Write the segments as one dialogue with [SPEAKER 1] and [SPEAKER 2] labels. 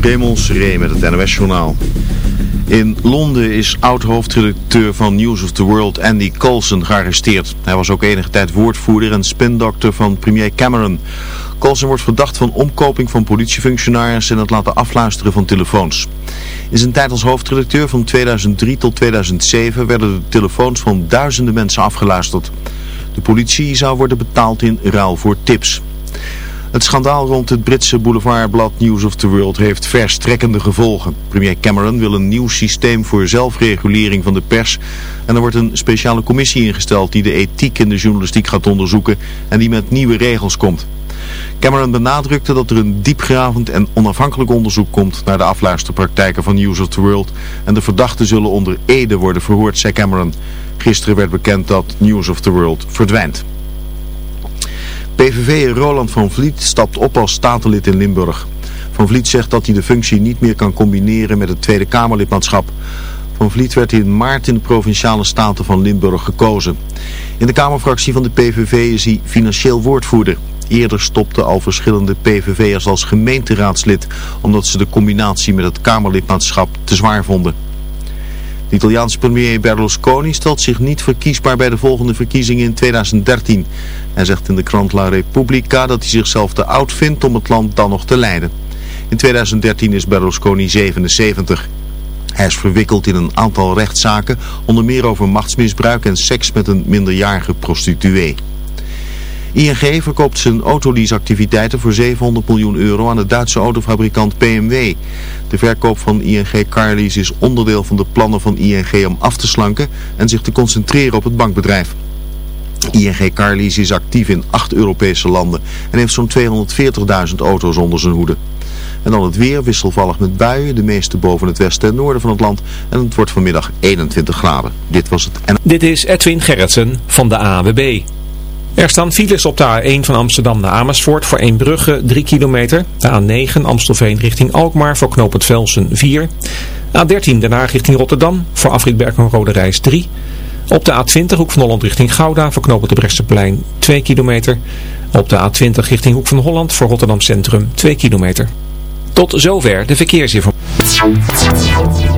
[SPEAKER 1] Raymond Seré met het NOS-journaal. In Londen is oud-hoofdredacteur van News of the World Andy Coulson gearresteerd. Hij was ook enige tijd woordvoerder en spindokter van premier Cameron. Coulson wordt verdacht van omkoping van politiefunctionarissen en het laten afluisteren van telefoons. In zijn tijd als hoofdredacteur van 2003 tot 2007 werden de telefoons van duizenden mensen afgeluisterd. De politie zou worden betaald in ruil voor tips. Het schandaal rond het Britse boulevardblad News of the World heeft verstrekkende gevolgen. Premier Cameron wil een nieuw systeem voor zelfregulering van de pers. En er wordt een speciale commissie ingesteld die de ethiek in de journalistiek gaat onderzoeken en die met nieuwe regels komt. Cameron benadrukte dat er een diepgravend en onafhankelijk onderzoek komt naar de afluisterpraktijken van News of the World. En de verdachten zullen onder Ede worden verhoord, zei Cameron. Gisteren werd bekend dat News of the World verdwijnt. PVV Roland van Vliet stapt op als statenlid in Limburg. Van Vliet zegt dat hij de functie niet meer kan combineren met het Tweede Kamerlidmaatschap. Van Vliet werd in maart in de Provinciale Staten van Limburg gekozen. In de Kamerfractie van de PVV is hij financieel woordvoerder. Eerder stopten al verschillende PVV'ers als gemeenteraadslid omdat ze de combinatie met het Kamerlidmaatschap te zwaar vonden. De Italiaanse premier Berlusconi stelt zich niet verkiesbaar bij de volgende verkiezingen in 2013. Hij zegt in de krant La Repubblica dat hij zichzelf te oud vindt om het land dan nog te leiden. In 2013 is Berlusconi 77. Hij is verwikkeld in een aantal rechtszaken, onder meer over machtsmisbruik en seks met een minderjarige prostituee. ING verkoopt zijn autoleaseactiviteiten voor 700 miljoen euro aan de Duitse autofabrikant BMW. De verkoop van ING Carlease is onderdeel van de plannen van ING om af te slanken en zich te concentreren op het bankbedrijf. ING Carlease is actief in acht Europese landen en heeft zo'n 240.000 auto's onder zijn hoede. En dan het weer wisselvallig met buien, de meeste boven het westen en noorden van het land. En het wordt vanmiddag 21 graden. Dit was het.
[SPEAKER 2] Dit is Edwin Gerritsen van de AWB. Er staan files op de A1 van Amsterdam naar Amersfoort voor Eembrugge 3 kilometer. De A9 Amstelveen richting Alkmaar voor knooppunt Velsen 4. A13 Den Haag richting Rotterdam voor Afritberg en Rode Reis 3. Op de A20 Hoek van Holland richting Gouda voor knooppunt de Brechtseplein 2 kilometer. Op de A20 richting Hoek van Holland voor Rotterdam Centrum 2 kilometer. Tot zover de verkeersinformatie.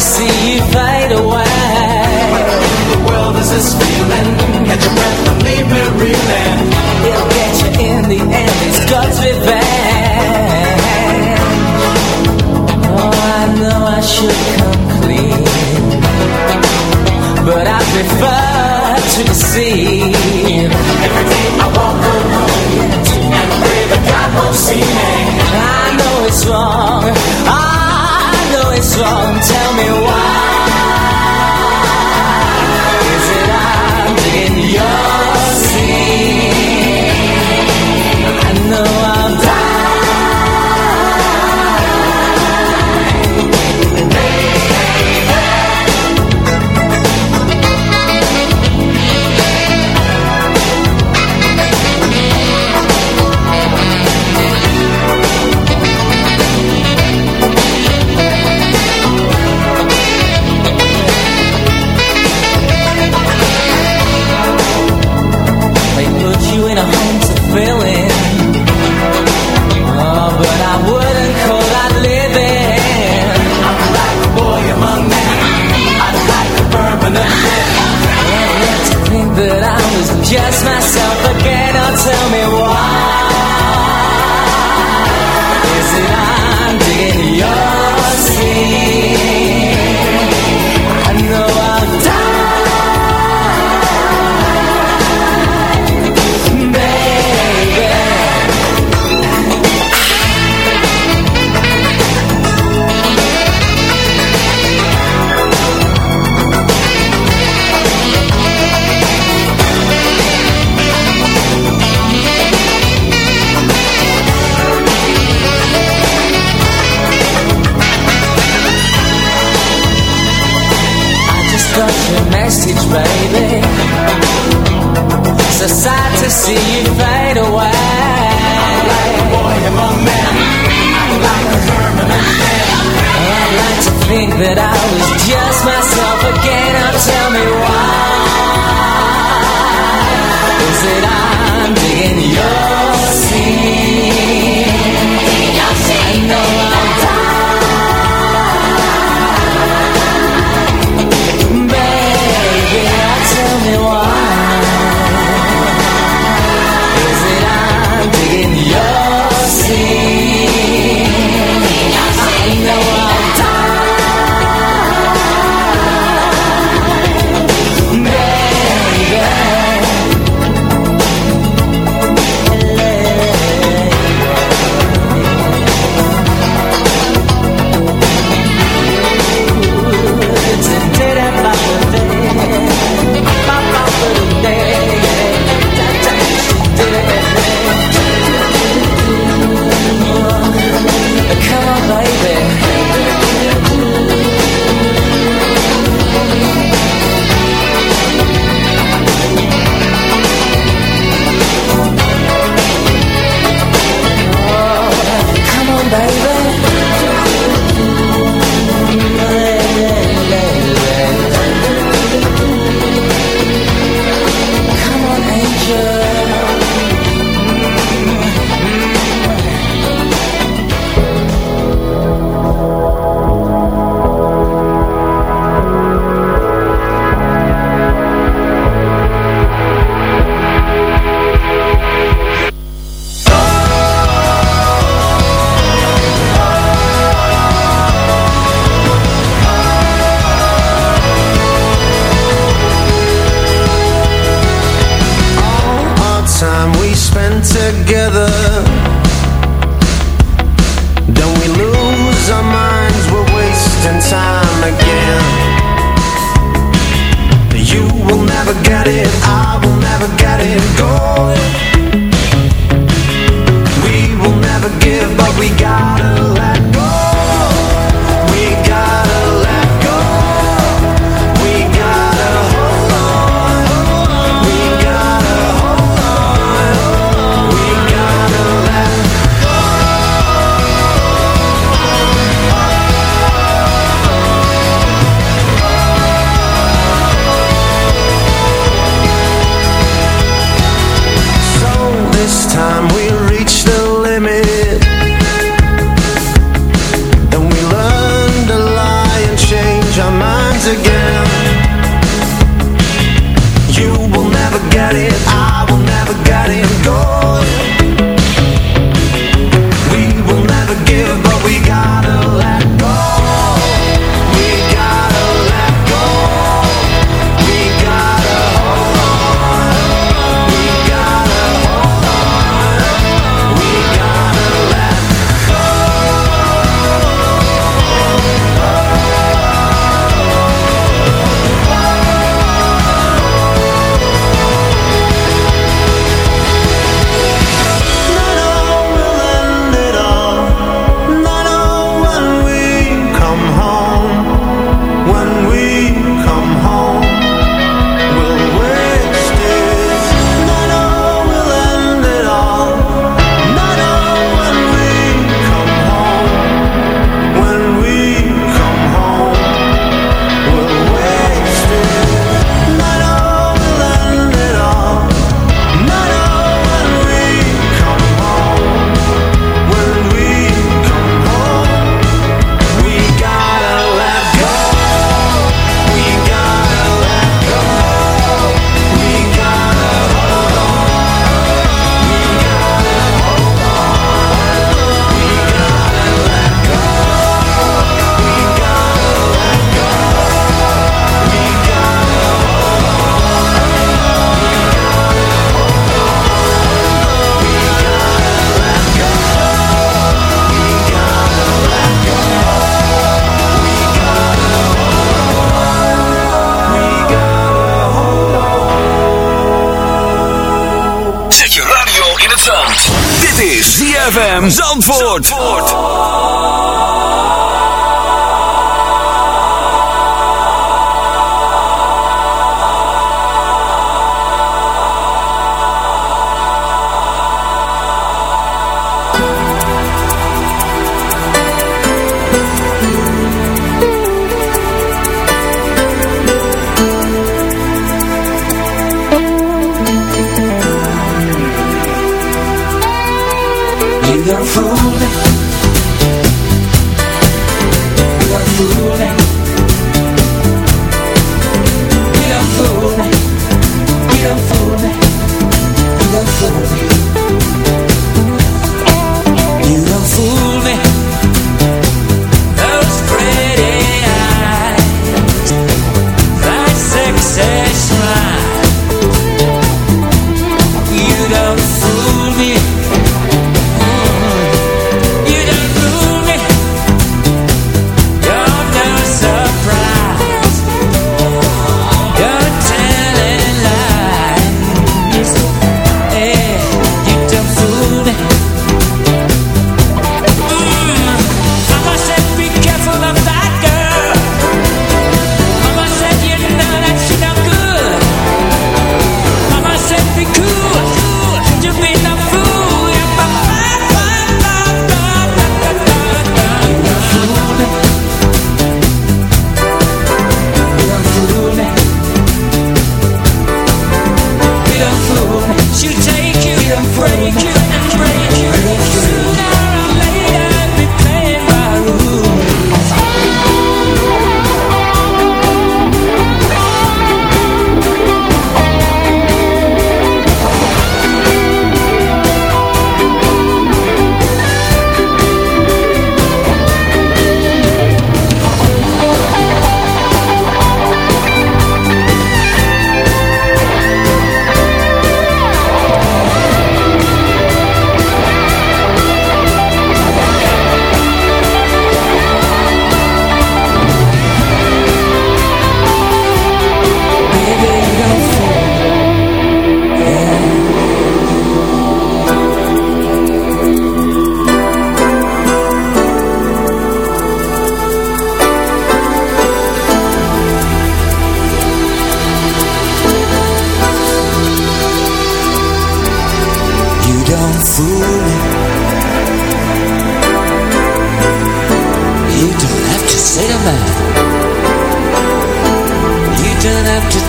[SPEAKER 3] see you fade away. The world is this feeling. Catch your breath and leave me reeling. It'll get you in the end. It's God's revenge. Oh, I know I should come clean, but I prefer to deceive. wrong, tell me why. It's a sight to see you fade away. I'm like a boy among men. I'm like a permanent man. I'd like to think that I was just myself again. Now tell me why. Is it I?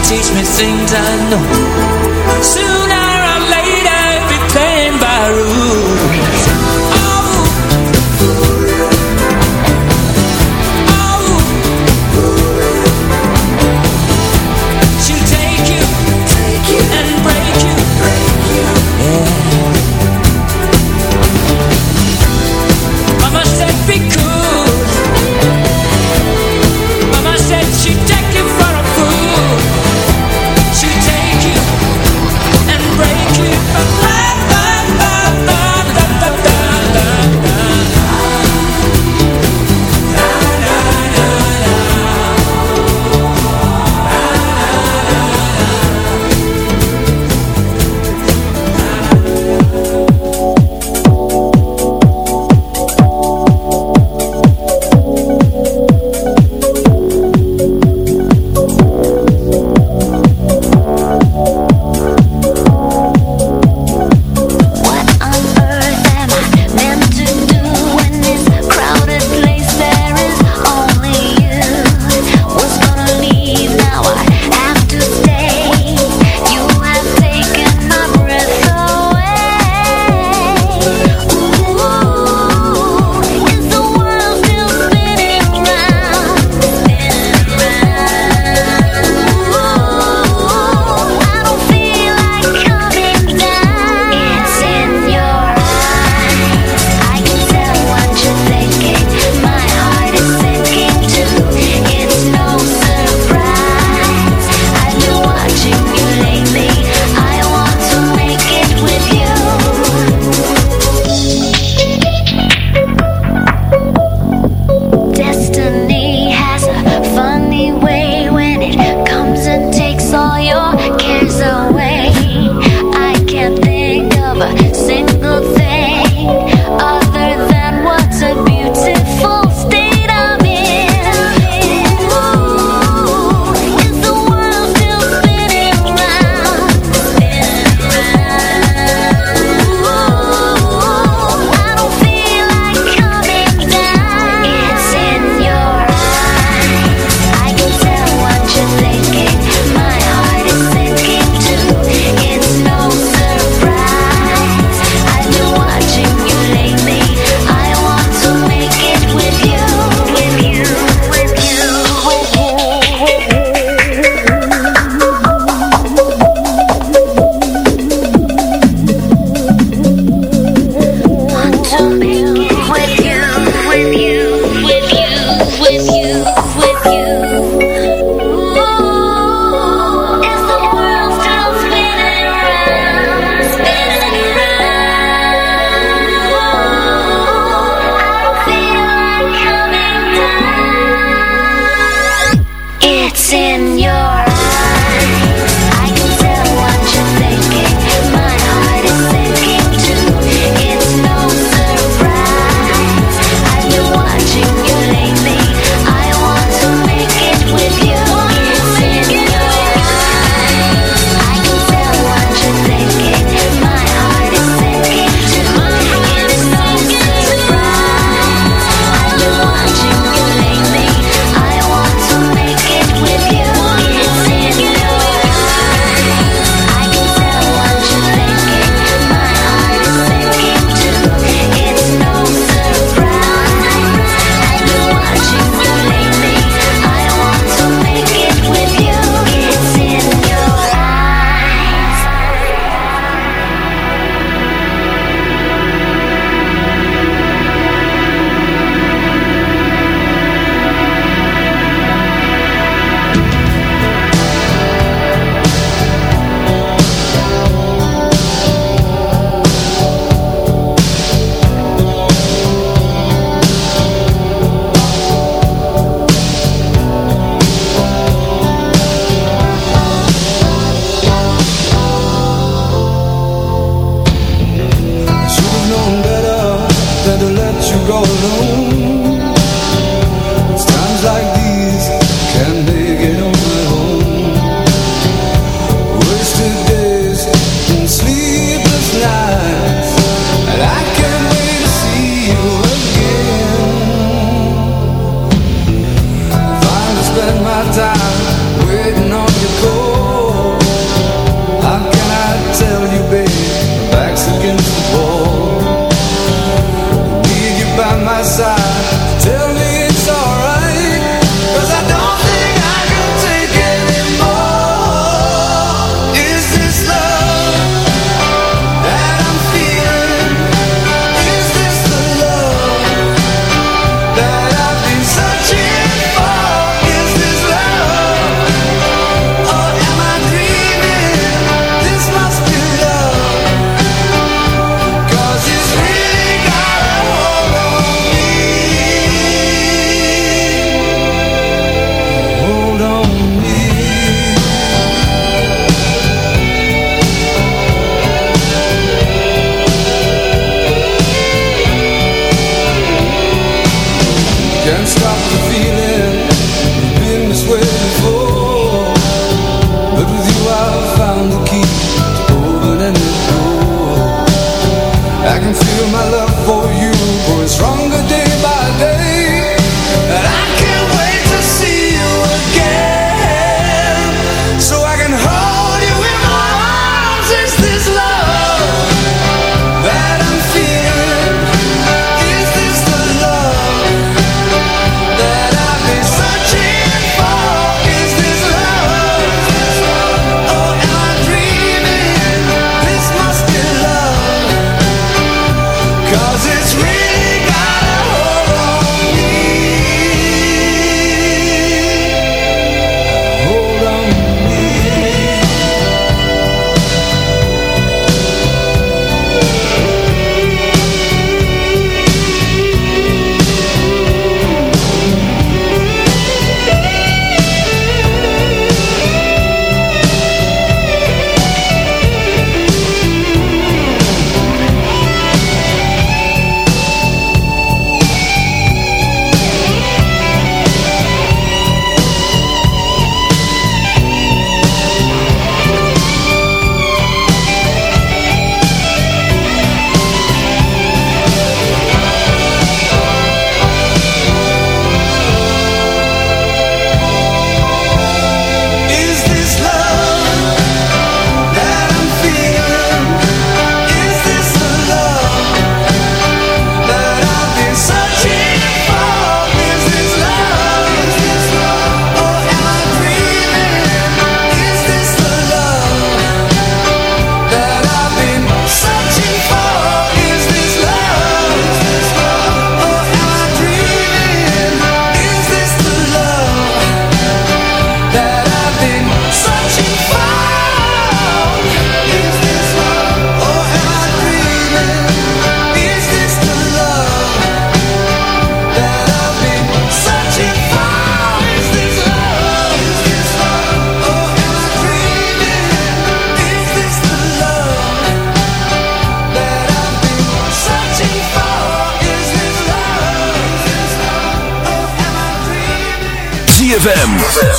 [SPEAKER 4] Teach me things I know.